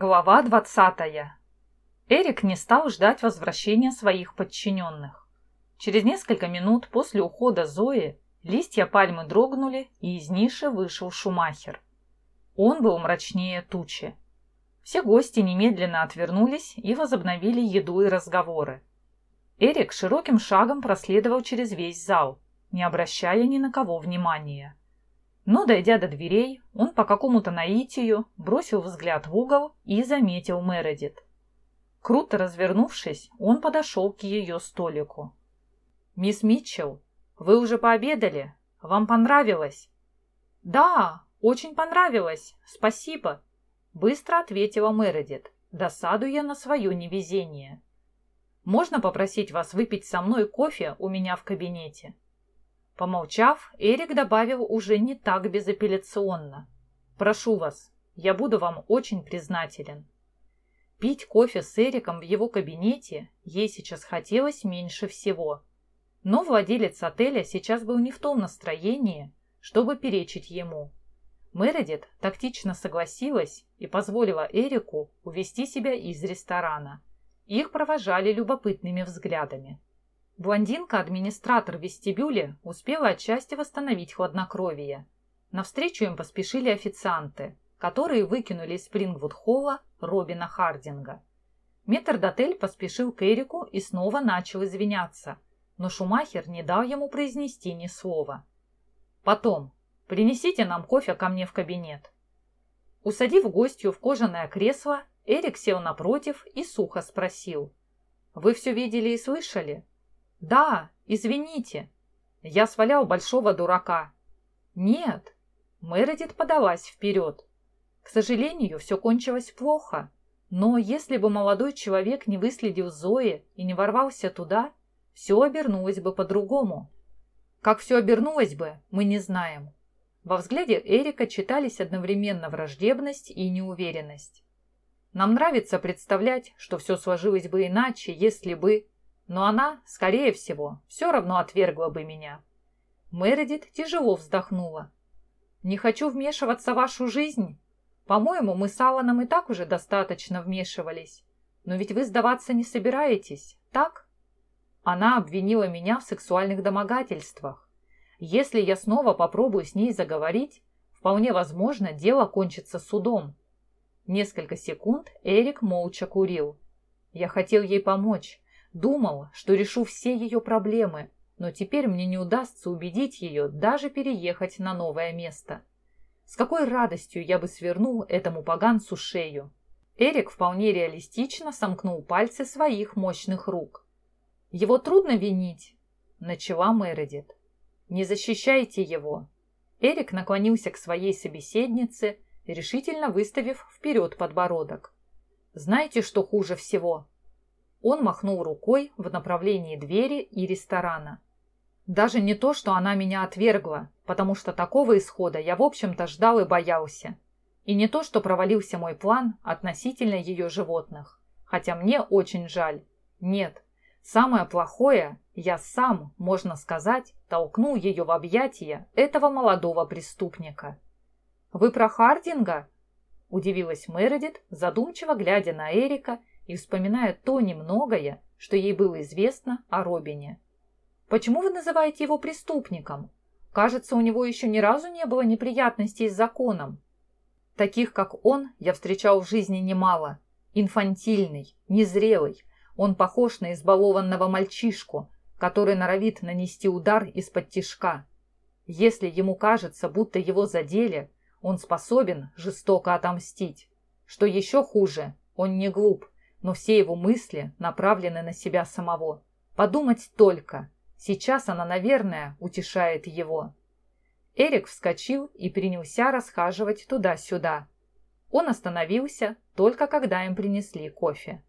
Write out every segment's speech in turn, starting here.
Глава 20. Эрик не стал ждать возвращения своих подчиненных. Через несколько минут после ухода Зои листья пальмы дрогнули, и из ниши вышел Шумахер. Он был мрачнее тучи. Все гости немедленно отвернулись и возобновили еду и разговоры. Эрик широким шагом проследовал через весь зал, не обращая ни на кого внимания. Но, дойдя до дверей, он по какому-то наитию бросил взгляд в угол и заметил Мередит. Круто развернувшись, он подошел к ее столику. «Мисс Митчелл, вы уже пообедали? Вам понравилось?» «Да, очень понравилось, спасибо», — быстро ответила Мередит, досадуя на свое невезение. «Можно попросить вас выпить со мной кофе у меня в кабинете?» Помолчав, Эрик добавил уже не так безапелляционно. «Прошу вас, я буду вам очень признателен». Пить кофе с Эриком в его кабинете ей сейчас хотелось меньше всего. Но владелец отеля сейчас был не в том настроении, чтобы перечить ему. Мередит тактично согласилась и позволила Эрику увести себя из ресторана. Их провожали любопытными взглядами. Блондинка-администратор в вестибюле успела отчасти восстановить хладнокровие. Навстречу им поспешили официанты, которые выкинули из Спрингвуд-холла Робина Хардинга. Метрдотель поспешил к Эрику и снова начал извиняться, но Шумахер не дал ему произнести ни слова. «Потом. Принесите нам кофе ко мне в кабинет». Усадив гостью в кожаное кресло, Эрик сел напротив и сухо спросил. «Вы все видели и слышали?» «Да, извините. Я свалял большого дурака». «Нет». Мередит подалась вперед. К сожалению, все кончилось плохо. Но если бы молодой человек не выследил Зои и не ворвался туда, все обернулось бы по-другому. Как все обернулось бы, мы не знаем. Во взгляде Эрика читались одновременно враждебность и неуверенность. Нам нравится представлять, что все сложилось бы иначе, если бы... Но она, скорее всего, все равно отвергла бы меня. Мередит тяжело вздохнула. «Не хочу вмешиваться в вашу жизнь. По-моему, мы с Алланом и так уже достаточно вмешивались. Но ведь вы сдаваться не собираетесь, так?» Она обвинила меня в сексуальных домогательствах. Если я снова попробую с ней заговорить, вполне возможно, дело кончится судом. Несколько секунд Эрик молча курил. Я хотел ей помочь, Думал, что решу все ее проблемы, но теперь мне не удастся убедить ее даже переехать на новое место. С какой радостью я бы свернул этому поганцу шею. Эрик вполне реалистично сомкнул пальцы своих мощных рук. «Его трудно винить», — начала Мередит. «Не защищайте его». Эрик наклонился к своей собеседнице, решительно выставив вперед подбородок. «Знаете, что хуже всего?» Он махнул рукой в направлении двери и ресторана. Даже не то, что она меня отвергла, потому что такого исхода я, в общем-то, ждал и боялся. И не то, что провалился мой план относительно ее животных. Хотя мне очень жаль. Нет. Самое плохое, я сам, можно сказать, толкнул ее в объятия этого молодого преступника. «Вы про Хардинга?» – удивилась Мередит, задумчиво глядя на Эрика и вспоминая то немногое, что ей было известно о Робине. «Почему вы называете его преступником? Кажется, у него еще ни разу не было неприятностей с законом. Таких, как он, я встречал в жизни немало. Инфантильный, незрелый. Он похож на избалованного мальчишку, который норовит нанести удар из-под тишка. Если ему кажется, будто его задели, он способен жестоко отомстить. Что еще хуже, он не глуп но все его мысли направлены на себя самого. Подумать только. Сейчас она, наверное, утешает его. Эрик вскочил и принялся расхаживать туда-сюда. Он остановился только когда им принесли кофе.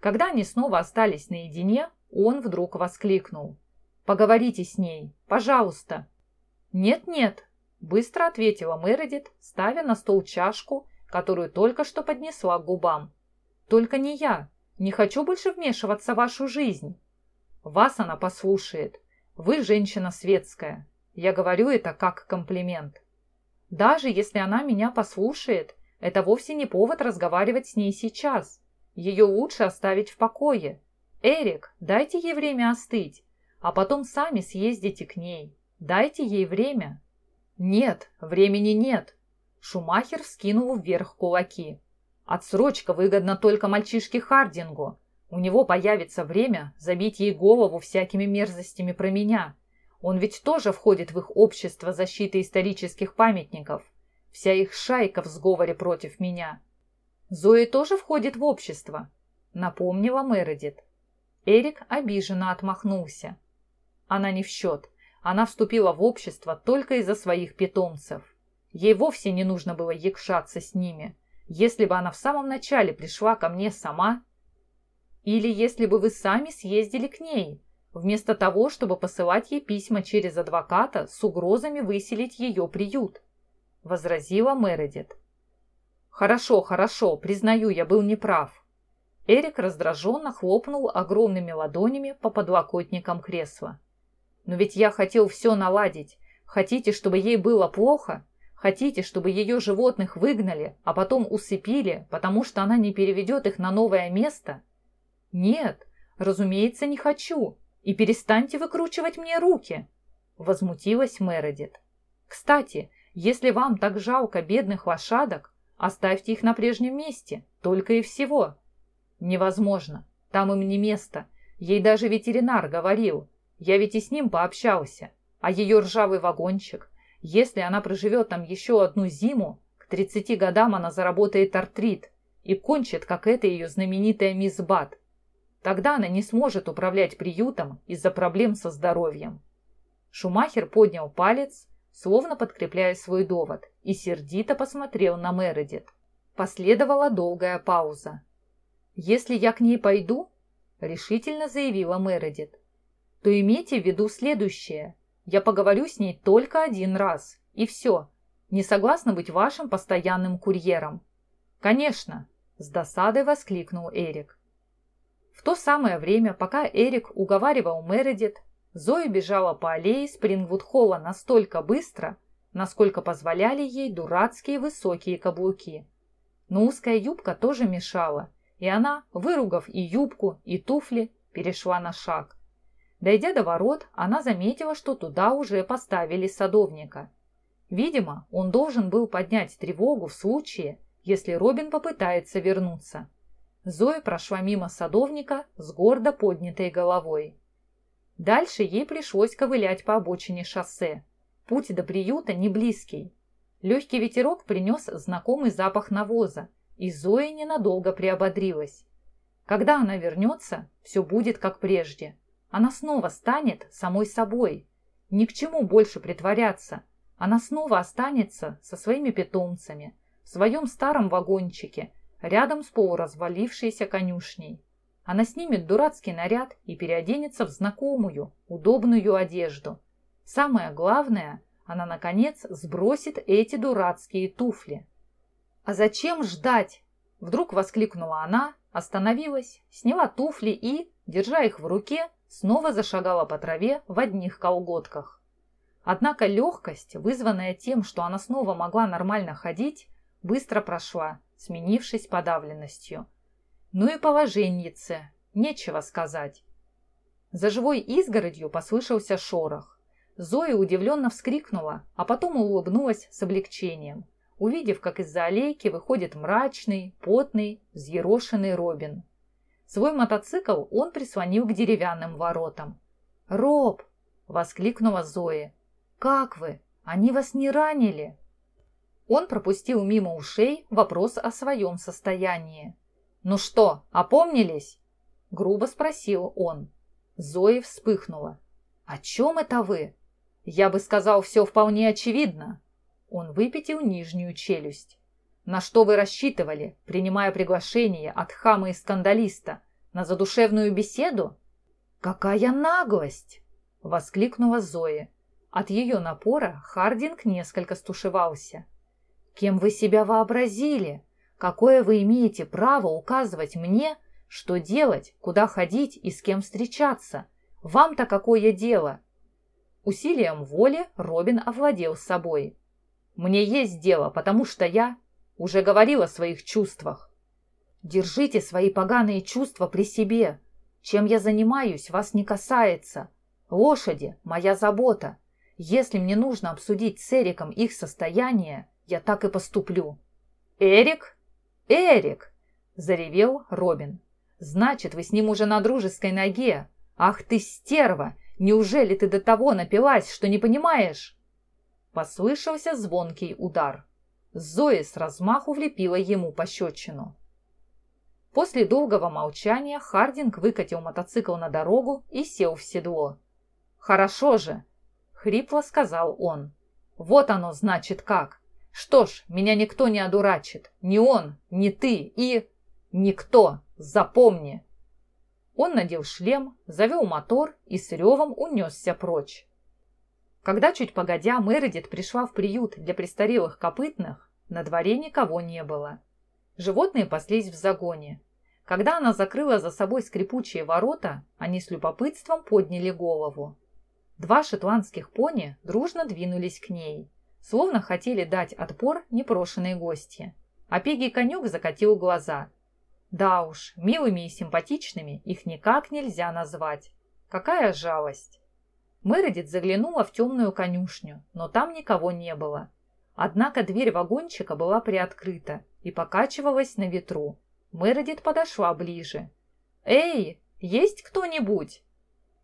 Когда они снова остались наедине, он вдруг воскликнул. «Поговорите с ней, пожалуйста». «Нет-нет», — быстро ответила Мередит, ставя на стол чашку, которую только что поднесла к губам. Только не я. Не хочу больше вмешиваться в вашу жизнь. Вас она послушает. Вы женщина светская. Я говорю это как комплимент. Даже если она меня послушает, это вовсе не повод разговаривать с ней сейчас. Ее лучше оставить в покое. Эрик, дайте ей время остыть, а потом сами съездите к ней. Дайте ей время. Нет, времени нет. Шумахер вскинул вверх кулаки. Отсрочка выгодна только мальчишке Хардингу. У него появится время забить ей голову всякими мерзостями про меня. Он ведь тоже входит в их общество защиты исторических памятников. Вся их шайка в сговоре против меня. Зои тоже входит в общество, напомнила Мередит. Эрик обиженно отмахнулся. Она не в счет. Она вступила в общество только из-за своих питомцев. Ей вовсе не нужно было якшаться с ними. Если бы она в самом начале пришла ко мне сама, или если бы вы сами съездили к ней, вместо того, чтобы посылать ей письма через адвоката с угрозами выселить ее приют», — возразила Мередит. «Хорошо, хорошо, признаю, я был неправ». Эрик раздраженно хлопнул огромными ладонями по подлокотникам кресла. «Но ведь я хотел все наладить. Хотите, чтобы ей было плохо? Хотите, чтобы ее животных выгнали, а потом усыпили, потому что она не переведет их на новое место?» «Нет, разумеется, не хочу. И перестаньте выкручивать мне руки!» Возмутилась Мередит. «Кстати, если вам так жалко бедных лошадок, оставьте их на прежнем месте, только и всего». «Невозможно. Там им не место. Ей даже ветеринар говорил. Я ведь и с ним пообщался. А ее ржавый вагончик, если она проживет там еще одну зиму, к 30 годам она заработает артрит и кончит, как эта ее знаменитая мисс Бат. Тогда она не сможет управлять приютом из-за проблем со здоровьем. Шумахер поднял палец, словно подкрепляя свой довод, и сердито посмотрел на Мередит. Последовала долгая пауза. «Если я к ней пойду», — решительно заявила Мередит, «то имейте в виду следующее. Я поговорю с ней только один раз, и все. Не согласна быть вашим постоянным курьером». «Конечно», — с досадой воскликнул Эрик. В то самое время, пока Эрик уговаривал Мередит, Зоя бежала по аллее Спрингвуд-холла настолько быстро, насколько позволяли ей дурацкие высокие каблуки. Но узкая юбка тоже мешала, и она, выругав и юбку, и туфли, перешла на шаг. Дойдя до ворот, она заметила, что туда уже поставили садовника. Видимо, он должен был поднять тревогу в случае, если Робин попытается вернуться. Зоя прошла мимо садовника с гордо поднятой головой. Дальше ей пришлось ковылять по обочине шоссе. Путь до приюта не близкий. Легкий ветерок принес знакомый запах навоза, и Зоя ненадолго приободрилась. Когда она вернется, все будет как прежде. Она снова станет самой собой. Ни к чему больше притворяться. Она снова останется со своими питомцами в своем старом вагончике – рядом с полуразвалившейся конюшней. Она снимет дурацкий наряд и переоденется в знакомую, удобную одежду. Самое главное, она, наконец, сбросит эти дурацкие туфли. «А зачем ждать?» Вдруг воскликнула она, остановилась, сняла туфли и, держа их в руке, снова зашагала по траве в одних колготках. Однако легкость, вызванная тем, что она снова могла нормально ходить, быстро прошла, сменившись подавленностью. Ну и положеннице, нечего сказать. За живой изгородью послышался шорох. Зоя удивленно вскрикнула, а потом улыбнулась с облегчением, увидев, как из-за аллейки выходит мрачный, потный, взъерошенный Робин. Свой мотоцикл он прислонил к деревянным воротам. «Роб!» — воскликнула Зоя. «Как вы? Они вас не ранили?» Он пропустил мимо ушей вопрос о своем состоянии. «Ну что, опомнились?» – грубо спросил он. Зои вспыхнула. «О чем это вы?» «Я бы сказал, все вполне очевидно». Он выпятил нижнюю челюсть. «На что вы рассчитывали, принимая приглашение от хама и скандалиста? На задушевную беседу?» «Какая наглость!» – воскликнула Зоя. От ее напора Хардинг несколько стушевался. Кем вы себя вообразили? Какое вы имеете право указывать мне, что делать, куда ходить и с кем встречаться? Вам-то какое дело?» Усилием воли Робин овладел собой. «Мне есть дело, потому что я...» уже говорил о своих чувствах. Держите свои поганые чувства при себе. Чем я занимаюсь, вас не касается. Лошади – моя забота. Если мне нужно обсудить с Эриком их состояние, я так и поступлю. «Эрик? Эрик!» – заревел Робин. «Значит, вы с ним уже на дружеской ноге. Ах ты стерва! Неужели ты до того напилась, что не понимаешь?» Послышался звонкий удар. Зоя с размаху влепила ему пощечину. После долгого молчания Хардинг выкатил мотоцикл на дорогу и сел в седло. «Хорошо же!» — хрипло сказал он. «Вот оно, значит, как! Что ж, меня никто не одурачит. Ни он, ни ты и... Никто! Запомни!» Он надел шлем, завел мотор и с ревом унесся прочь. Когда чуть погодя Мередит пришла в приют для престарелых копытных, на дворе никого не было. Животные паслись в загоне. Когда она закрыла за собой скрипучие ворота, они с любопытством подняли голову. Два шотландских пони дружно двинулись к ней, словно хотели дать отпор непрошенной гости. А Пеги конюк закатил глаза – да уж, милыми и симпатичными их никак нельзя назвать. Какая жалость. Мередит заглянула в темную конюшню, но там никого не было. Однако дверь вагончика была приоткрыта и покачивалась на ветру. Мередит подошла ближе. «Эй, есть кто-нибудь?»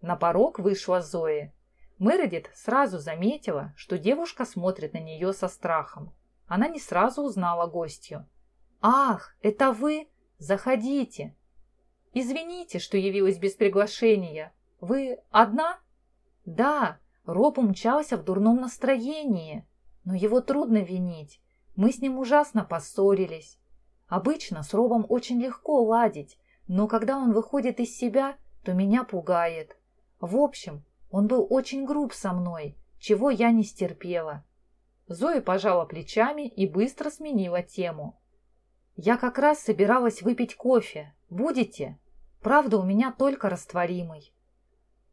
На порог вышла Зои. Мередит сразу заметила, что девушка смотрит на нее со страхом. Она не сразу узнала гостью. «Ах, это вы? Заходите. Извините, что явилась без приглашения. Вы одна? Да, Роб умчался в дурном настроении, но его трудно винить. Мы с ним ужасно поссорились. Обычно с Робом очень легко ладить, но когда он выходит из себя, то меня пугает. В общем, он был очень груб со мной, чего я не стерпела. Зоя пожала плечами и быстро сменила тему. «Я как раз собиралась выпить кофе. Будете? Правда, у меня только растворимый».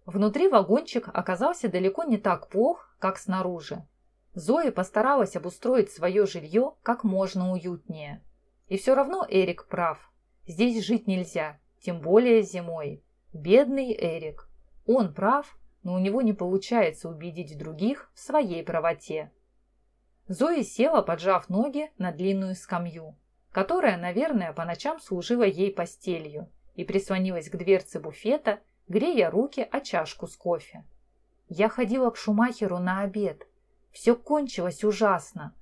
Внутри вагончик оказался далеко не так плох, как снаружи. Зоя постаралась обустроить свое жилье как можно уютнее. И все равно Эрик прав. Здесь жить нельзя, тем более зимой. Бедный Эрик. Он прав, но у него не получается убедить других в своей правоте. Зоя села, поджав ноги на длинную скамью которая, наверное, по ночам служила ей постелью, и прислонилась к дверце буфета, грея руки о чашку с кофе. Я ходила к Шумахеру на обед. Все кончилось ужасно.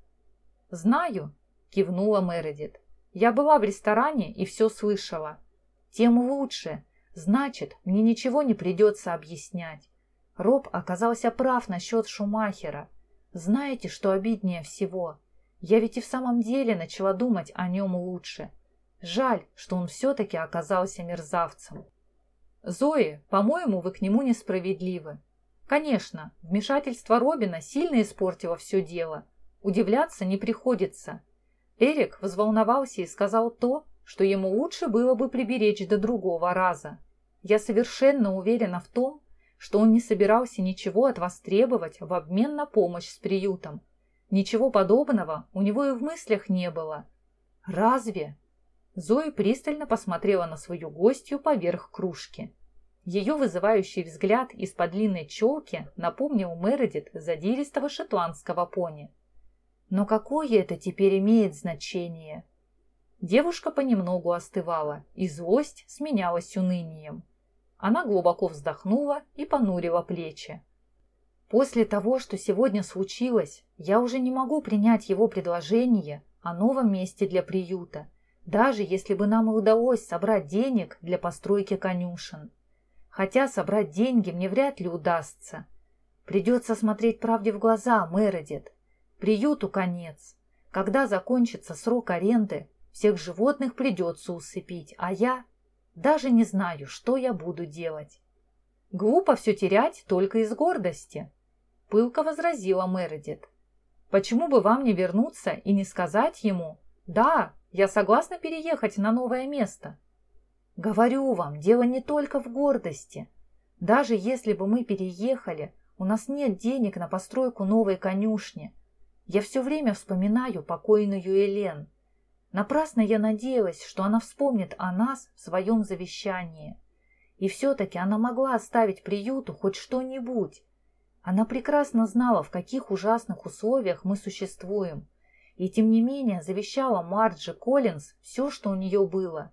«Знаю», — кивнула Мередит. «Я была в ресторане и все слышала. Тем лучше. Значит, мне ничего не придется объяснять. Роб оказался прав насчет Шумахера. Знаете, что обиднее всего? Я ведь и в самом деле начала думать о нем лучше. Жаль, что он все-таки оказался мерзавцем. Зои, по-моему, вы к нему несправедливы. Конечно, вмешательство Робина сильно испортило все дело. Удивляться не приходится. Эрик взволновался и сказал то, что ему лучше было бы приберечь до другого раза. Я совершенно уверена в том, что он не собирался ничего от вас требовать в обмен на помощь с приютом, Ничего подобного у него и в мыслях не было. Разве? Зоя пристально посмотрела на свою гостью поверх кружки. Ее вызывающий взгляд из-под длинной челки напомнил Мередит задиристого шотландского пони. Но какое это теперь имеет значение? Девушка понемногу остывала, и злость сменялась унынием. Она глубоко вздохнула и понурила плечи. После того, что сегодня случилось, я уже не могу принять его предложение о новом месте для приюта, даже если бы нам и удалось собрать денег для постройки конюшен. Хотя собрать деньги мне вряд ли удастся. Придется смотреть правде в глаза, Мередит. Приюту конец. Когда закончится срок аренды, всех животных придется усыпить, а я даже не знаю, что я буду делать. Глупо все терять только из гордости пылко возразила Мередит. «Почему бы вам не вернуться и не сказать ему, да, я согласна переехать на новое место?» «Говорю вам, дело не только в гордости. Даже если бы мы переехали, у нас нет денег на постройку новой конюшни. Я все время вспоминаю покойную Элен. Напрасно я надеялась, что она вспомнит о нас в своем завещании. И все-таки она могла оставить приюту хоть что-нибудь. Она прекрасно знала, в каких ужасных условиях мы существуем, и тем не менее завещала Марджи Коллинз все, что у нее было.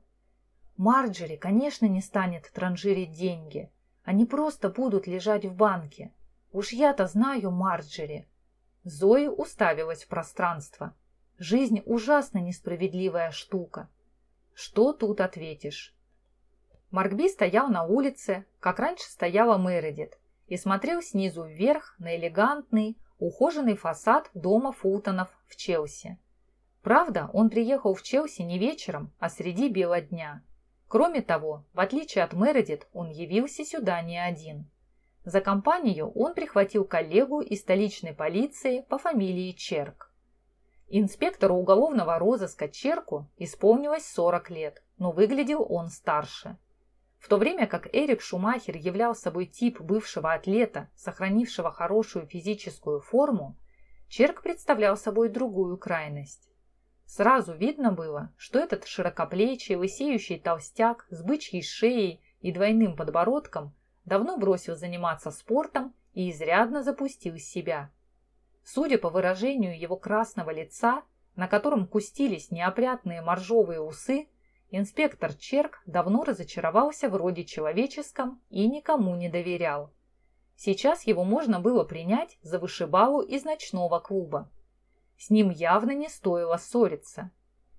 Марджери, конечно, не станет транжирить деньги. Они просто будут лежать в банке. Уж я-то знаю Марджери. Зои уставилась в пространство. Жизнь ужасно несправедливая штука. Что тут ответишь? Маркби стоял на улице, как раньше стояла Мередит, и смотрел снизу вверх на элегантный, ухоженный фасад дома Фултонов в Челси. Правда, он приехал в Челси не вечером, а среди бела дня. Кроме того, в отличие от Мередит, он явился сюда не один. За компанию он прихватил коллегу из столичной полиции по фамилии Черк. Инспектору уголовного розыска Черку исполнилось 40 лет, но выглядел он старше. В то время как Эрик Шумахер являл собой тип бывшего атлета, сохранившего хорошую физическую форму, Черк представлял собой другую крайность. Сразу видно было, что этот широкоплечий, лысеющий толстяк с бычьей шеей и двойным подбородком давно бросил заниматься спортом и изрядно запустил себя. Судя по выражению его красного лица, на котором кустились неопрятные моржовые усы, Инспектор Черк давно разочаровался в роде человеческом и никому не доверял. Сейчас его можно было принять за вышибалу из ночного клуба. С ним явно не стоило ссориться.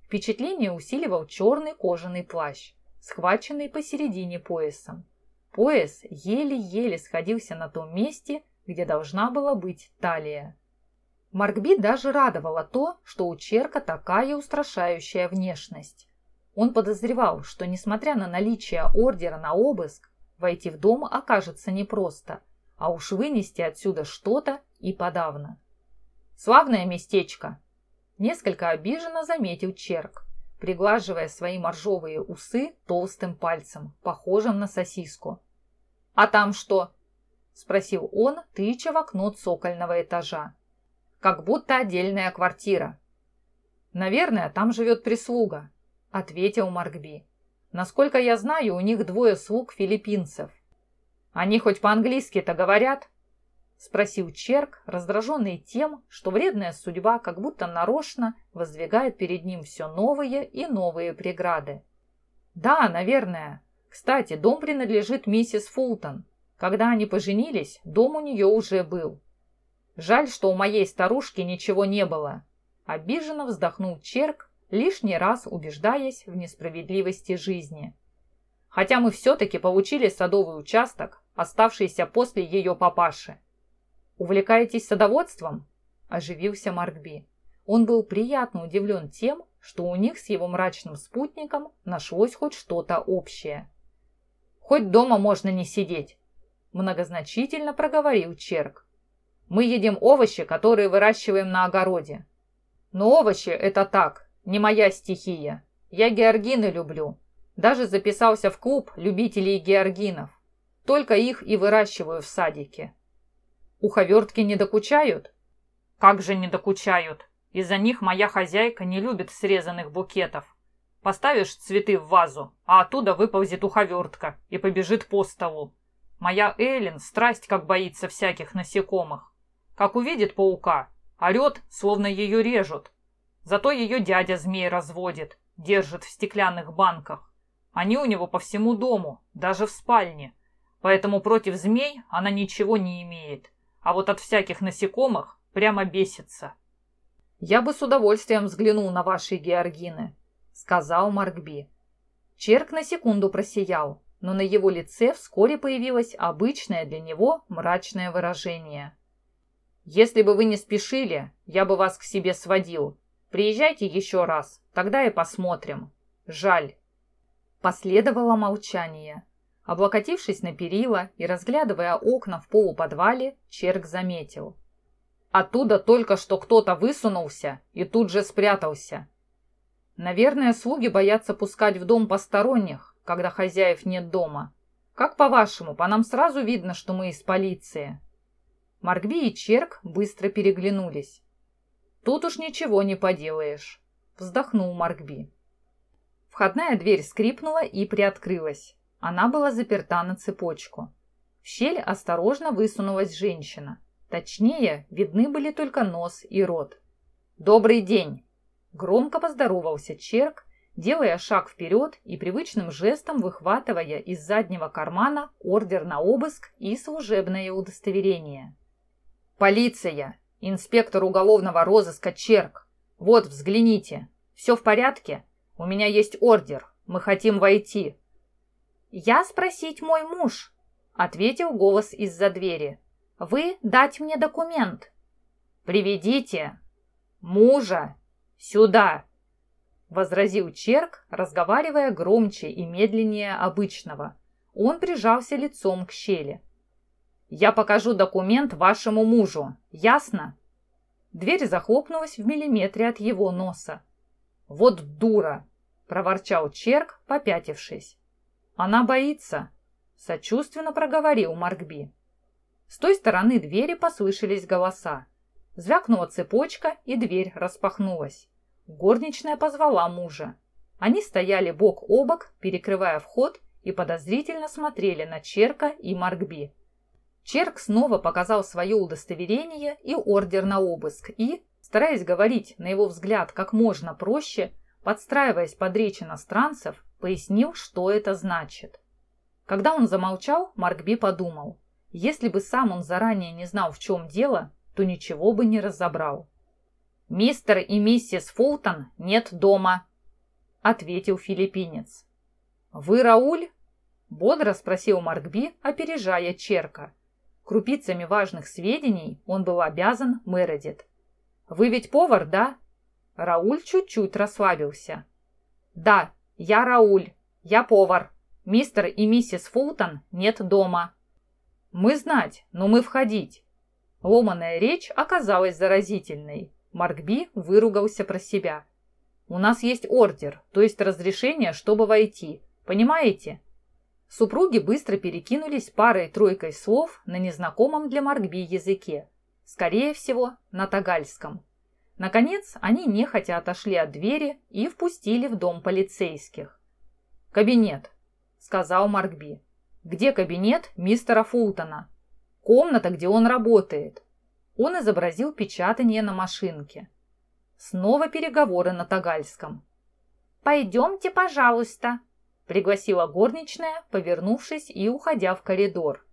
Впечатление усиливал черный кожаный плащ, схваченный посередине поясом. Пояс еле-еле сходился на том месте, где должна была быть талия. Маркби даже радовало то, что у Черка такая устрашающая внешность. Он подозревал, что, несмотря на наличие ордера на обыск, войти в дом окажется непросто, а уж вынести отсюда что-то и подавно. «Славное местечко!» Несколько обиженно заметил Черк, приглаживая свои моржовые усы толстым пальцем, похожим на сосиску. «А там что?» – спросил он, тыча в окно цокольного этажа. «Как будто отдельная квартира». «Наверное, там живет прислуга», — ответил Маркби. «Насколько я знаю, у них двое слуг филиппинцев». «Они хоть по-английски-то говорят?» — спросил Черк, раздраженный тем, что вредная судьба как будто нарочно воздвигает перед ним все новые и новые преграды. «Да, наверное. Кстати, дом принадлежит миссис Фултон. Когда они поженились, дом у нее уже был. Жаль, что у моей старушки ничего не было». Обиженно вздохнул Черк, лишний раз убеждаясь в несправедливости жизни. Хотя мы все-таки получили садовый участок, оставшийся после ее папаши. «Увлекаетесь садоводством?» – оживился Маркби. Он был приятно удивлен тем, что у них с его мрачным спутником нашлось хоть что-то общее. «Хоть дома можно не сидеть», – многозначительно проговорил Черк. «Мы едим овощи, которые выращиваем на огороде. Но овощи – это так, не моя стихия. Я георгины люблю. Даже записался в клуб любителей георгинов. Только их и выращиваю в садике. Уховертки не докучают? Как же не докучают? Из-за них моя хозяйка не любит срезанных букетов. Поставишь цветы в вазу, а оттуда выползет уховертка и побежит по столу. Моя Эллен страсть как боится всяких насекомых. Как увидит паука, орет, словно ее режут, Зато ее дядя змей разводит, держит в стеклянных банках. Они у него по всему дому, даже в спальне. Поэтому против змей она ничего не имеет. А вот от всяких насекомых прямо бесится. «Я бы с удовольствием взглянул на ваши георгины», — сказал Маркби. Черк на секунду просиял, но на его лице вскоре появилось обычное для него мрачное выражение. «Если бы вы не спешили, я бы вас к себе сводил, Приезжайте еще раз, тогда и посмотрим. Жаль». Последовало молчание. Облокотившись на перила и разглядывая окна в полуподвале, Черк заметил. Оттуда только что кто-то высунулся и тут же спрятался. Наверное, слуги боятся пускать в дом посторонних, когда хозяев нет дома. Как по-вашему, по нам сразу видно, что мы из полиции?» Маркби и Черк быстро переглянулись. Тут уж ничего не поделаешь. вздохнул Маркби. Входная дверь скрипнула и приоткрылась. Она была заперта на цепочку. В щель осторожно высунулась женщина. Точнее, видны были только нос и рот. «Добрый день!» Громко поздоровался Черк, делая шаг вперед и привычным жестом выхватывая из заднего кармана ордер на обыск и служебное удостоверение. «Полиция! Инспектор уголовного розыска Черк! Вот, взгляните! Все в порядке? У меня есть ордер. Мы хотим войти!» «Я спросить мой муж», — ответил голос из-за двери. «Вы дать мне документ». «Приведите мужа сюда!» — возразил Черк, разговаривая громче и медленнее обычного. Он прижался лицом к щели. «Я покажу документ вашему мужу, ясно?» Дверь захлопнулась в миллиметре от его носа. «Вот дура!» — проворчал Черк, попятившись. «Она боится», — сочувственно проговорил Маркби. С той стороны двери послышались голоса. Звякнула цепочка, и дверь распахнулась. Горничная позвала мужа. Они стояли бок о бок, перекрывая вход, и подозрительно смотрели на Черка и Маркби. Черк снова показал свое удостоверение и ордер на обыск и, стараясь говорить, на его взгляд, как можно проще, подстраиваясь под речь иностранцев, пояснил, что это значит. Когда он замолчал, Маркби подумал, если бы сам он заранее не знал, в чем дело, то ничего бы не разобрал. «Мистер и миссис Фултон нет дома», — ответил филиппинец. «Вы Рауль?» — бодро спросил Маркби, опережая Черка. Крупицами важных сведений он был обязан Мередит. «Вы ведь повар, да?» Рауль чуть-чуть расслабился. «Да, я Рауль, я повар. Мистер и миссис Фултон нет дома». «Мы знать, но мы входить». Ломаная речь оказалась заразительной. Маркби выругался про себя. «У нас есть ордер, то есть разрешение, чтобы войти. Понимаете?» Супруги быстро перекинулись парой-тройкой слов на незнакомом для Маркби языке. Скорее всего, на тагальском. Наконец, они нехотя отошли от двери и впустили в дом полицейских. «Кабинет», — сказал Маркби. «Где кабинет мистера Фултона?» «Комната, где он работает», он изобразил печатание на машинке. Снова переговоры на тагальском. «Пойдемте, пожалуйста», — пригласила горничная, повернувшись и уходя в коридор.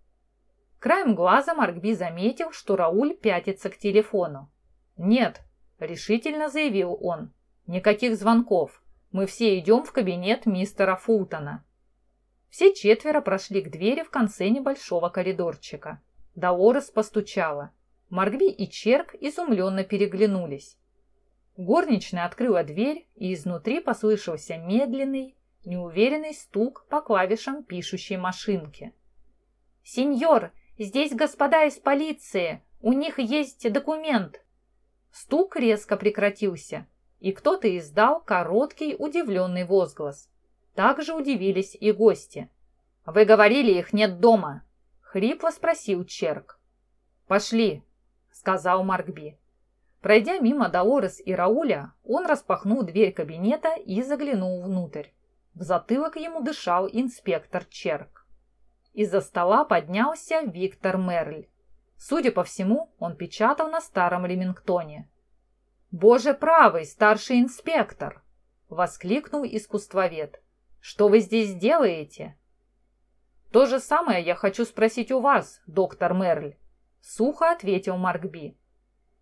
Краем глаза Маркби заметил, что Рауль пятится к телефону. «Нет», — решительно заявил он, — «никаких звонков. Мы все идем в кабинет мистера Фултона». Все четверо прошли к двери в конце небольшого коридорчика. Даорес постучала. Маргби и Черк изумленно переглянулись. Горничная открыла дверь, и изнутри послышался медленный, неуверенный стук по клавишам пишущей машинки. «Сеньор, здесь господа из полиции, у них есть документ!» Стук резко прекратился, и кто-то издал короткий удивленный возглас. Также удивились и гости. «Вы говорили, их нет дома?» — хрипло спросил Черк. «Пошли!» сказал Маркби. Пройдя мимо Даорес и Рауля, он распахнул дверь кабинета и заглянул внутрь. В затылок ему дышал инспектор Черк. Из-за стола поднялся Виктор Мерль. Судя по всему, он печатал на старом ремингтоне. «Боже правый, старший инспектор!» — воскликнул искусствовед. «Что вы здесь делаете?» «То же самое я хочу спросить у вас, доктор Мерль», Сухо ответил Маркби.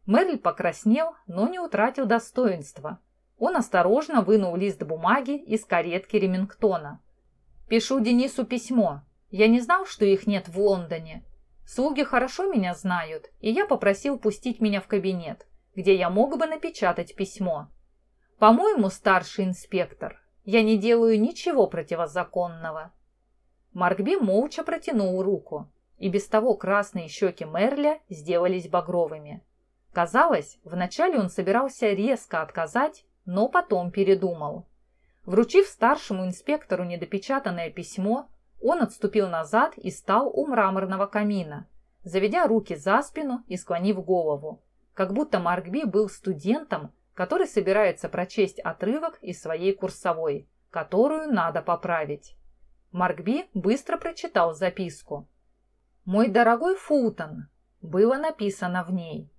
Мерль покраснел, но не утратил достоинства. Он осторожно вынул лист бумаги из каретки Ремингтона. «Пишу Денису письмо. Я не знал, что их нет в Лондоне. Слуги хорошо меня знают, и я попросил пустить меня в кабинет, где я мог бы напечатать письмо. По-моему, старший инспектор, я не делаю ничего противозаконного». Маркби молча протянул руку и без того красные щеки Мерля сделались багровыми. Казалось, вначале он собирался резко отказать, но потом передумал. Вручив старшему инспектору недопечатанное письмо, он отступил назад и стал у мраморного камина, заведя руки за спину и склонив голову, как будто Маркби был студентом, который собирается прочесть отрывок из своей курсовой, которую надо поправить. Маркби быстро прочитал записку. «Мой дорогой Фултон», было написано в ней.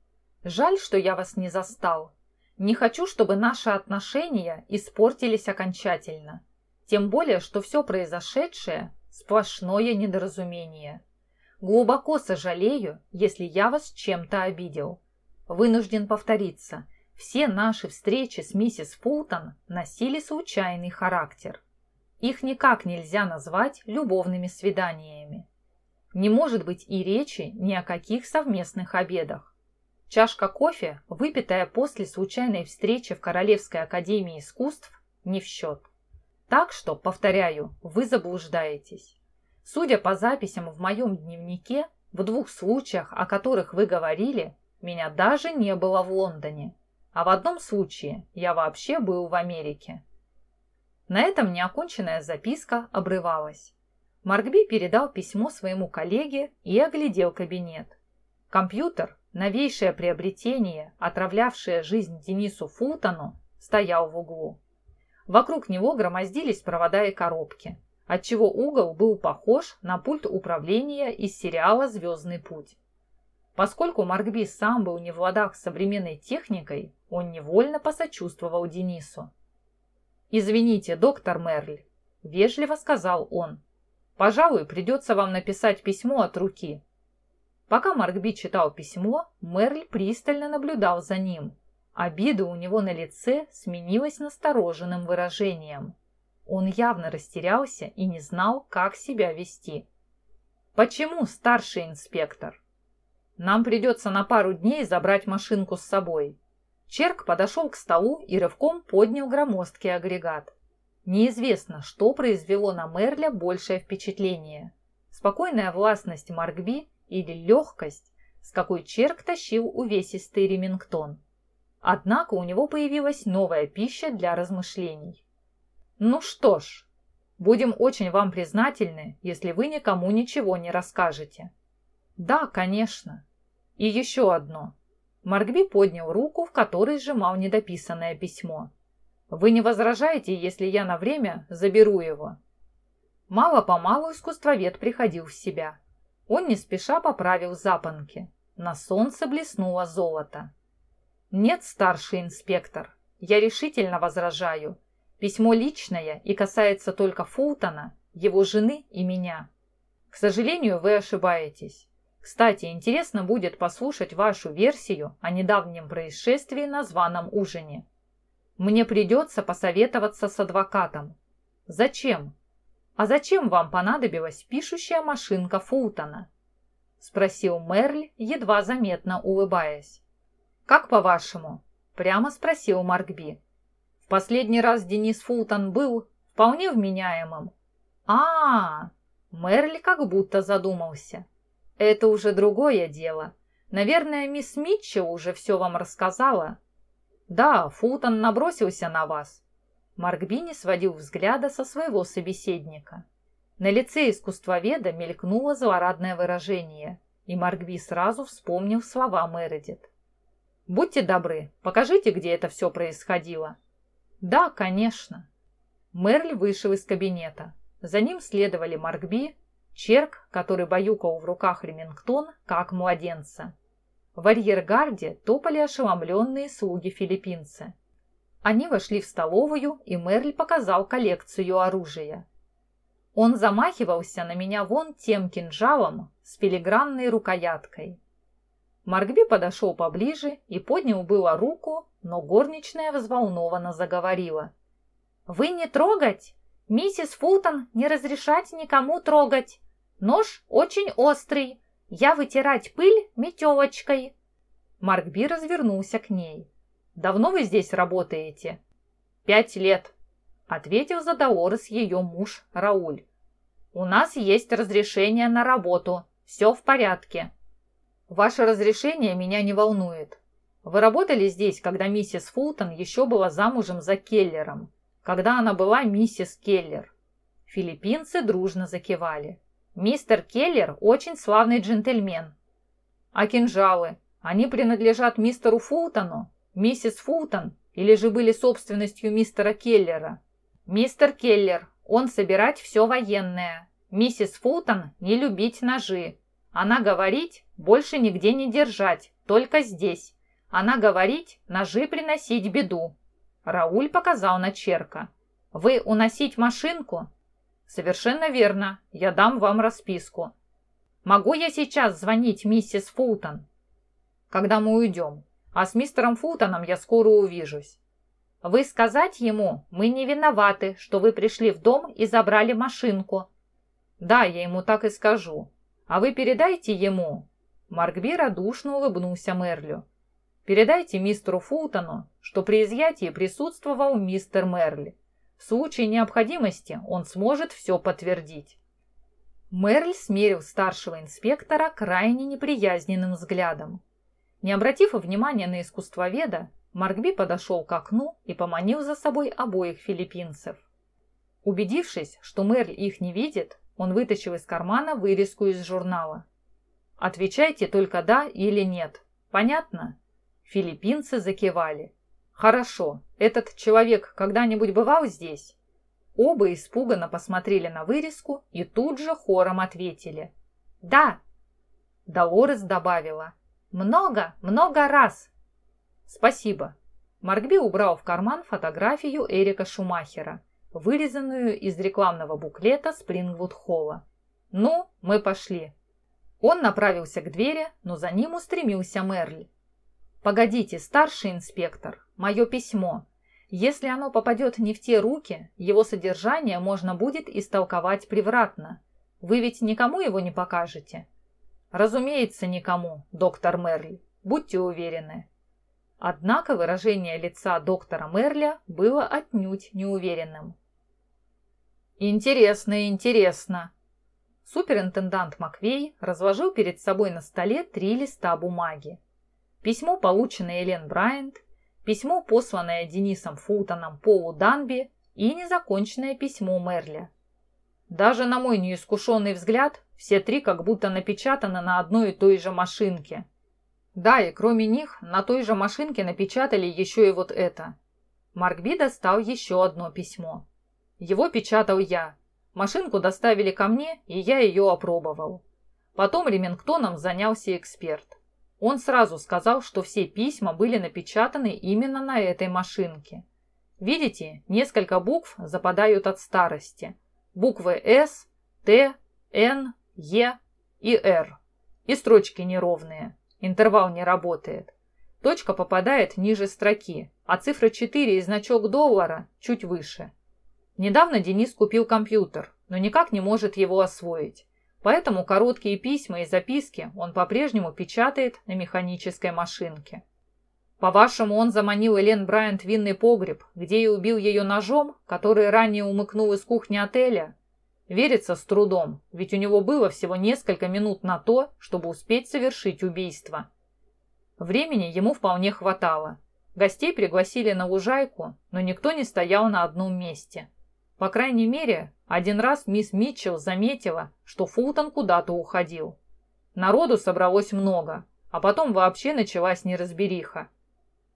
«Жаль, что я вас не застал. Не хочу, чтобы наши отношения испортились окончательно. Тем более, что все произошедшее – сплошное недоразумение. Глубоко сожалею, если я вас чем-то обидел. Вынужден повториться. Все наши встречи с миссис Фултон носили случайный характер. Их никак нельзя назвать любовными свиданиями. Не может быть и речи ни о каких совместных обедах. Чашка кофе, выпитая после случайной встречи в Королевской академии искусств, не в счет. Так что, повторяю, вы заблуждаетесь. Судя по записям в моем дневнике, в двух случаях, о которых вы говорили, меня даже не было в Лондоне. А в одном случае я вообще был в Америке. На этом неоконченная записка обрывалась. Маркби передал письмо своему коллеге и оглядел кабинет. Компьютер, новейшее приобретение, отравлявшее жизнь Денису Фултону, стоял в углу. Вокруг него громоздились провода и коробки, отчего угол был похож на пульт управления из сериала «Звездный путь». Поскольку Маркби сам был не в ладах с современной техникой, он невольно посочувствовал Денису. «Извините, доктор Мерль», – вежливо сказал он. «Пожалуй, придется вам написать письмо от руки». Пока Маркби читал письмо, Мерль пристально наблюдал за ним, Обида у него на лице сменилась настороженным выражением. Он явно растерялся и не знал, как себя вести. «Почему, старший инспектор?» «Нам придется на пару дней забрать машинку с собой». Черк подошел к столу и рывком поднял громоздкий агрегат. Неизвестно, что произвело на Мерля большее впечатление. Спокойная властность Маркби или легкость, с какой Черк тащил увесистый ремингтон. Однако у него появилась новая пища для размышлений. Ну что ж, будем очень вам признательны, если вы никому ничего не расскажете. Да, конечно. И еще одно. Маркби поднял руку, в которой сжимал недописанное письмо. Вы не возражаете, если я на время заберу его? Мало-помалу искусствовед приходил в себя. Он не спеша поправил запонки. На солнце блеснуло золото. «Нет, старший инспектор, я решительно возражаю. Письмо личное и касается только Фултона, его жены и меня. К сожалению, вы ошибаетесь. Кстати, интересно будет послушать вашу версию о недавнем происшествии на званом ужине. Мне придется посоветоваться с адвокатом. Зачем? А зачем вам понадобилась пишущая машинка Фултона? Спросил Мерль, едва заметно улыбаясь. «Как по-вашему?» – прямо спросил Маркби. В последний раз Денис Фултон был вполне вменяемым. а, -а, -а Мерли как будто задумался. «Это уже другое дело. Наверное, мисс Митчелл уже все вам рассказала». «Да, Фултон набросился на вас». Маркби не сводил взгляда со своего собеседника. На лице искусствоведа мелькнуло злорадное выражение, и Маркби сразу вспомнил слова Мередит. Будьте добры, покажите, где это все происходило. Да, конечно. Мерль вышел из кабинета. За ним следовали Маркби, Черк, который баюкал в руках Ремингтон, как младенца. В арьергарде топали ошеломленные слуги-филиппинцы. Они вошли в столовую, и Мерль показал коллекцию оружия. Он замахивался на меня вон тем кинжалом с филигранной рукояткой. Маркби подошел поближе и поднял было руку, но горничная взволнованно заговорила. «Вы не трогать? Миссис Фултон не разрешать никому трогать. Нож очень острый. Я вытирать пыль метелочкой». Маркби развернулся к ней. «Давно вы здесь работаете?» «Пять лет», — ответил за Долорес ее муж Рауль. «У нас есть разрешение на работу. Все в порядке». Ваше разрешение меня не волнует. Вы работали здесь, когда миссис Фултон еще была замужем за Келлером, когда она была миссис Келлер. Филиппинцы дружно закивали. Мистер Келлер очень славный джентльмен. А кинжалы? Они принадлежат мистеру Фултону. Миссис Фултон или же были собственностью мистера Келлера? Мистер Келлер, он собирать все военное. Миссис Фултон не любить ножи. Она говорить, больше нигде не держать, только здесь. Она говорить, ножи приносить беду. Рауль показал на Черка. Вы уносить машинку? Совершенно верно, я дам вам расписку. Могу я сейчас звонить миссис Фултон? Когда мы уйдем. А с мистером Фултоном я скоро увижусь. Вы сказать ему, мы не виноваты, что вы пришли в дом и забрали машинку. Да, я ему так и скажу. А вы передайте ему. Маркби радушно улыбнулся Мерлю. Передайте мистеру Фултону, что при изъятии присутствовал мистер Мерли. В случае необходимости он сможет все подтвердить. Мерль смерил старшего инспектора крайне неприязненным взглядом. Не обратив внимания на искусствоведа, Маркби подошел к окну и поманил за собой обоих филиппинцев. Убедившись, что Мерль их не видит, он вытащил из кармана вырезку из журнала. «Отвечайте только «да» или «нет». Понятно?» Филиппинцы закивали. «Хорошо. Этот человек когда-нибудь бывал здесь?» Оба испуганно посмотрели на вырезку и тут же хором ответили. «Да!» Долорес добавила. «Много, много раз!» «Спасибо». Маркби убрал в карман фотографию Эрика Шумахера, вырезанную из рекламного буклета Спрингвуд-холла. «Ну, мы пошли». Он направился к двери, но за ним устремился Мерли. «Погодите, старший инспектор, мое письмо. Если оно попадет не в те руки, его содержание можно будет истолковать превратно. Вы ведь никому его не покажете?» «Разумеется, никому, доктор Мерли, будьте уверены». Однако выражение лица доктора Мерля было отнюдь неуверенным. «Интересно, интересно!» Суперинтендант Маквей разложил перед собой на столе три листа бумаги. Письмо, полученное Элен Брайант, письмо, посланное Денисом Фултоном Полу Данби и незаконченное письмо Мерля. Даже на мой неискушенный взгляд, все три как будто напечатаны на одной и той же машинке – да, и кроме них, на той же машинке напечатали еще и вот это. Маркби достал еще одно письмо. Его печатал я. Машинку доставили ко мне, и я ее опробовал. Потом Ремингтоном занялся эксперт. Он сразу сказал, что все письма были напечатаны именно на этой машинке. Видите, несколько букв западают от старости. Буквы «С», «Т», «Н», «Е» и «Р». И строчки неровные. Интервал не работает. Точка попадает ниже строки, а цифра 4 и значок доллара чуть выше. Недавно Денис купил компьютер, но никак не может его освоить. Поэтому короткие письма и записки он по-прежнему печатает на механической машинке. По-вашему, он заманил Элен Брайант в винный погреб, где и убил ее ножом, который ранее умыкнул из кухни отеля? Верится с трудом, ведь у него было всего несколько минут на то, чтобы успеть совершить убийство. Времени ему вполне хватало. Гостей пригласили на лужайку, но никто не стоял на одном месте. По крайней мере, один раз мисс Митчелл заметила, что Фултон куда-то уходил. Народу собралось много, а потом вообще началась неразбериха.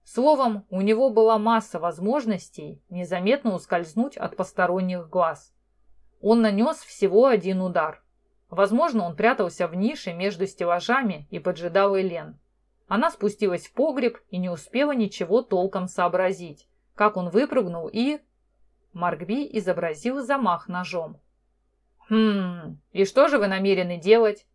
Словом, у него была масса возможностей незаметно ускользнуть от посторонних глаз. Он нанес всего один удар. Возможно, он прятался в нише между стеллажами и поджидал Элен. Она спустилась в погреб и не успела ничего толком сообразить, как он выпрыгнул и... Маркби изобразил замах ножом. «Хм, и что же вы намерены делать?»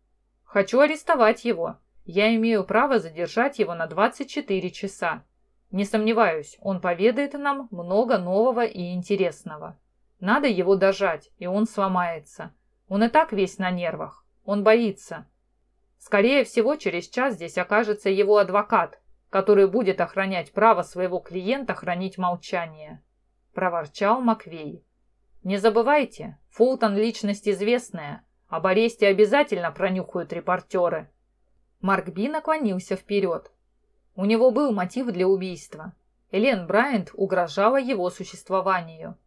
«Хочу арестовать его. Я имею право задержать его на 24 часа. Не сомневаюсь, он поведает нам много нового и интересного». Надо его дожать, и он сломается. Он и так весь на нервах. Он боится. Скорее всего, через час здесь окажется его адвокат, который будет охранять право своего клиента хранить молчание. Проворчал Маквей. Не забывайте, Фултон личность известная. Об аресте обязательно пронюхают репортеры. Маркби наклонился вперед. У него был мотив для убийства. Элен Брайант угрожала его существованию.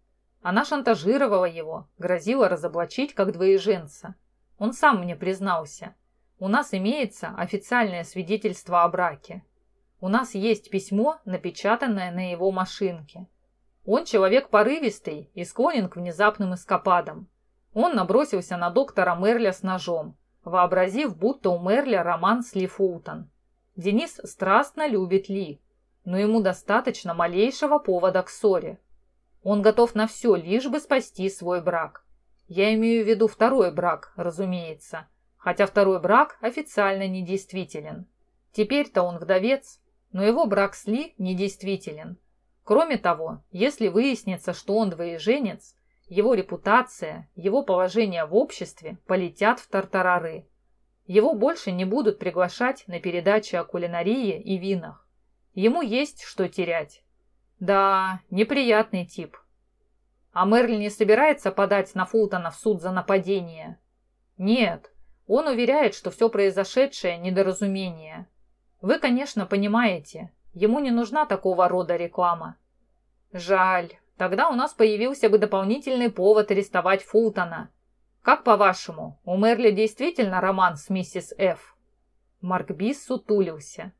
Она шантажировала его, грозила разоблачить как двоеженца. Он сам мне признался. У нас имеется официальное свидетельство о браке. У нас есть письмо, напечатанное на его машинке. Он человек порывистый и склонен к внезапным эскападам. Он набросился на доктора Мерля с ножом, вообразив, будто у Мерля роман с Ли Фултон. Денис страстно любит Ли, но ему достаточно малейшего повода к ссоре. Он готов на все, лишь бы спасти свой брак. Я имею в виду второй брак, разумеется, хотя второй брак официально недействителен. Теперь-то он вдовец, но его брак с Ли недействителен. Кроме того, если выяснится, что он двоеженец, его репутация, его положение в обществе полетят в тартарары. Его больше не будут приглашать на передачи о кулинарии и винах. Ему есть что терять. Да, неприятный тип. А Мерли не собирается подать на Фултона в суд за нападение? Нет, он уверяет, что все произошедшее – недоразумение. Вы, конечно, понимаете, ему не нужна такого рода реклама. Жаль, тогда у нас появился бы дополнительный повод арестовать Фултона. Как по-вашему, у Мерли действительно роман с миссис Ф? Марк Бис сутулился.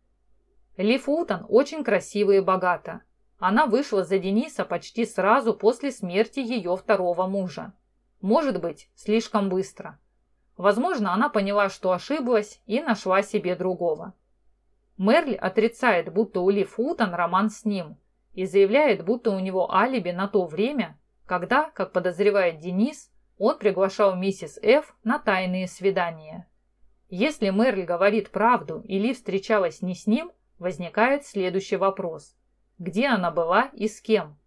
Ли Фултон очень красива и богата. Она вышла за Дениса почти сразу после смерти ее второго мужа. Может быть, слишком быстро. Возможно, она поняла, что ошиблась и нашла себе другого. Мерли отрицает, будто у Ли Фултон роман с ним, и заявляет, будто у него алиби на то время, когда, как подозревает Денис, он приглашал миссис Ф на тайные свидания. Если Мерли говорит правду и Ли встречалась не с ним, возникает следующий вопрос. Где она была и с кем?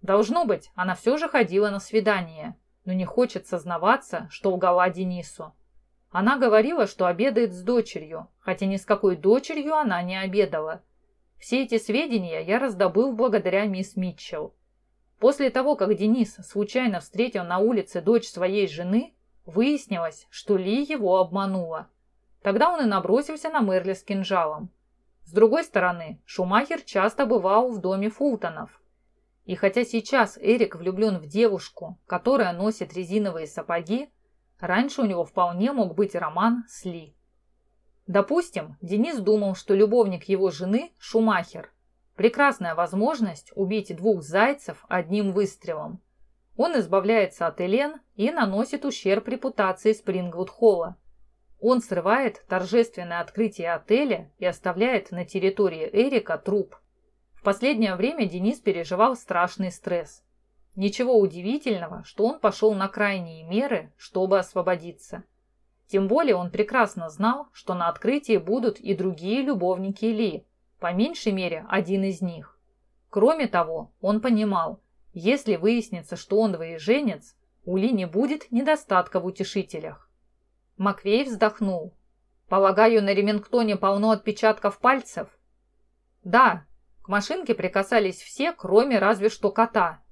Должно быть, она все же ходила на свидание, но не хочет сознаваться, что лгала Денису. Она говорила, что обедает с дочерью, хотя ни с какой дочерью она не обедала. Все эти сведения я раздобыл благодаря мисс Митчелл. После того, как Денис случайно встретил на улице дочь своей жены, выяснилось, что Ли его обманула. Тогда он и набросился на Мерли с кинжалом. С другой стороны, Шумахер часто бывал в доме Фултонов. И хотя сейчас Эрик влюблен в девушку, которая носит резиновые сапоги, Раньше у него вполне мог быть роман с Ли. Допустим, Денис думал, что любовник его жены – Шумахер. Прекрасная возможность убить двух зайцев одним выстрелом. Он избавляется от Элен и наносит ущерб репутации Спрингвуд-Холла. Он срывает торжественное открытие отеля и оставляет на территории Эрика труп. В последнее время Денис переживал страшный стресс. Ничего удивительного, что он пошел на крайние меры, чтобы освободиться. Тем более он прекрасно знал, что на открытии будут и другие любовники Ли, по меньшей мере один из них. Кроме того, он понимал, если выяснится, что он двоеженец, у Ли не будет недостатка в утешителях. Маквей вздохнул. «Полагаю, на Ремингтоне полно отпечатков пальцев?» «Да, к машинке прикасались все, кроме разве что кота»,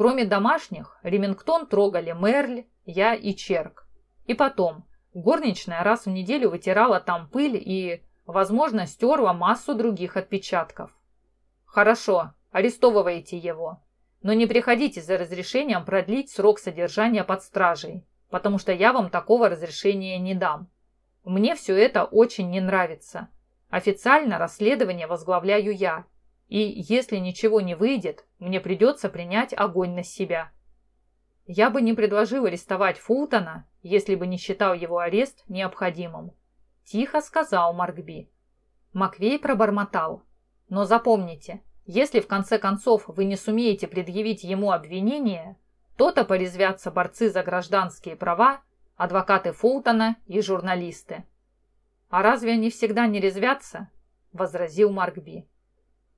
Кроме домашних, Ремингтон трогали Мерль, я и Черк. И потом, горничная раз в неделю вытирала там пыль и, возможно, стерла массу других отпечатков. Хорошо, арестовывайте его. Но не приходите за разрешением продлить срок содержания под стражей, потому что я вам такого разрешения не дам. Мне все это очень не нравится. Официально расследование возглавляю я, и если ничего не выйдет, мне придется принять огонь на себя. Я бы не предложил арестовать Фултона, если бы не считал его арест необходимым. Тихо сказал Маркби. Маквей пробормотал. Но запомните, если в конце концов вы не сумеете предъявить ему обвинение, то-то порезвятся борцы за гражданские права, адвокаты Фултона и журналисты. «А разве они всегда не резвятся?» – возразил Маркби.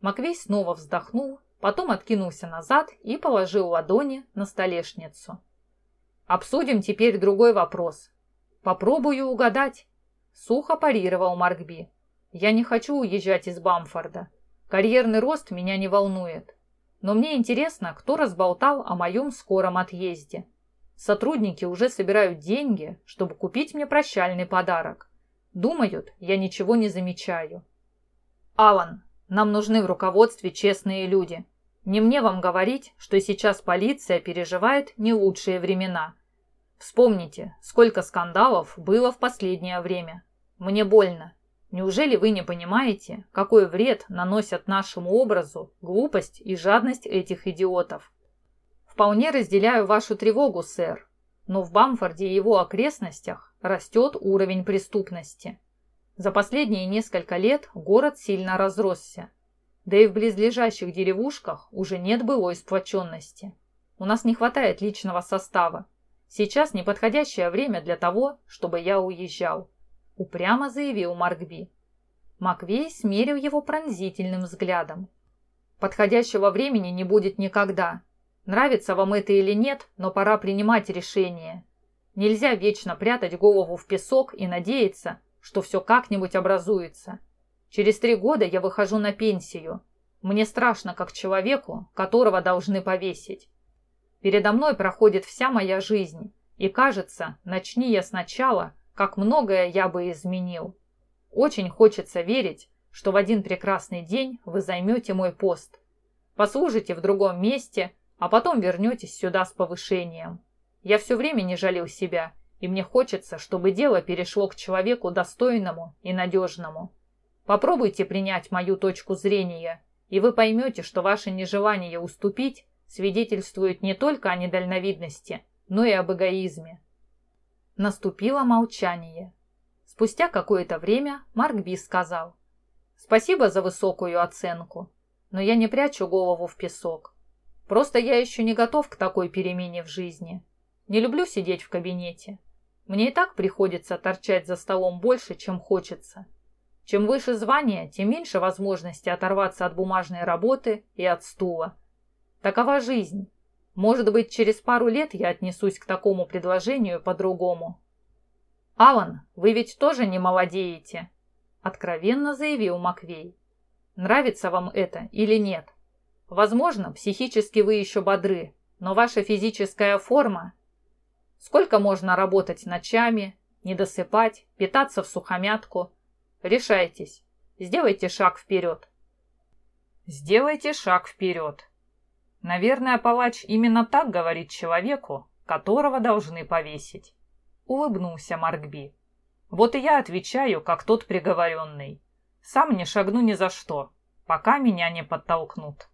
Маквей снова вздохнул, потом откинулся назад и положил ладони на столешницу. «Обсудим теперь другой вопрос. Попробую угадать», — сухо парировал Маркби. «Я не хочу уезжать из Бамфорда. Карьерный рост меня не волнует. Но мне интересно, кто разболтал о моем скором отъезде. Сотрудники уже собирают деньги, чтобы купить мне прощальный подарок. Думают, я ничего не замечаю. Алан, нам нужны в руководстве честные люди. Не мне вам говорить, что сейчас полиция переживает не лучшие времена. Вспомните, сколько скандалов было в последнее время. Мне больно. Неужели вы не понимаете, какой вред наносят нашему образу глупость и жадность этих идиотов? Вполне разделяю вашу тревогу, сэр, но в Бамфорде и его окрестностях растет уровень преступности. За последние несколько лет город сильно разросся, да и в близлежащих деревушках уже нет былой сплоченности. У нас не хватает личного состава. Сейчас неподходящее время для того, чтобы я уезжал упрямо заявил Маркби. Маквей смерил его пронзительным взглядом. Подходящего времени не будет никогда. Нравится вам это или нет, но пора принимать решение. Нельзя вечно прятать голову в песок и надеяться, что все как-нибудь образуется. Через три года я выхожу на пенсию. Мне страшно, как человеку, которого должны повесить. Передо мной проходит вся моя жизнь, и кажется, начни я сначала – как многое я бы изменил. Очень хочется верить, что в один прекрасный день вы займете мой пост. Послужите в другом месте, а потом вернетесь сюда с повышением. Я все время не жалел себя, и мне хочется, чтобы дело перешло к человеку достойному и надежному. Попробуйте принять мою точку зрения, и вы поймете, что ваше нежелание уступить свидетельствует не только о недальновидности, но и об эгоизме. Наступило молчание. Спустя какое-то время Марк Би сказал. «Спасибо за высокую оценку, но я не прячу голову в песок. Просто я еще не готов к такой перемене в жизни. Не люблю сидеть в кабинете. Мне и так приходится торчать за столом больше, чем хочется. Чем выше звание, тем меньше возможности оторваться от бумажной работы и от стула. Такова жизнь. Может быть, через пару лет я отнесусь к такому предложению по-другому. «Алан, вы ведь тоже не молодеете», — откровенно заявил Маквей. «Нравится вам это или нет? Возможно, психически вы еще бодры, но ваша физическая форма... Сколько можно работать ночами, не досыпать, питаться в сухомятку? Решайтесь, сделайте шаг вперед». «Сделайте шаг вперед», Наверное, палач именно так говорит человеку, которого должны повесить. Улыбнулся Маркби. Вот и я отвечаю, как тот приговоренный. Сам не шагну ни за что, пока меня не подтолкнут.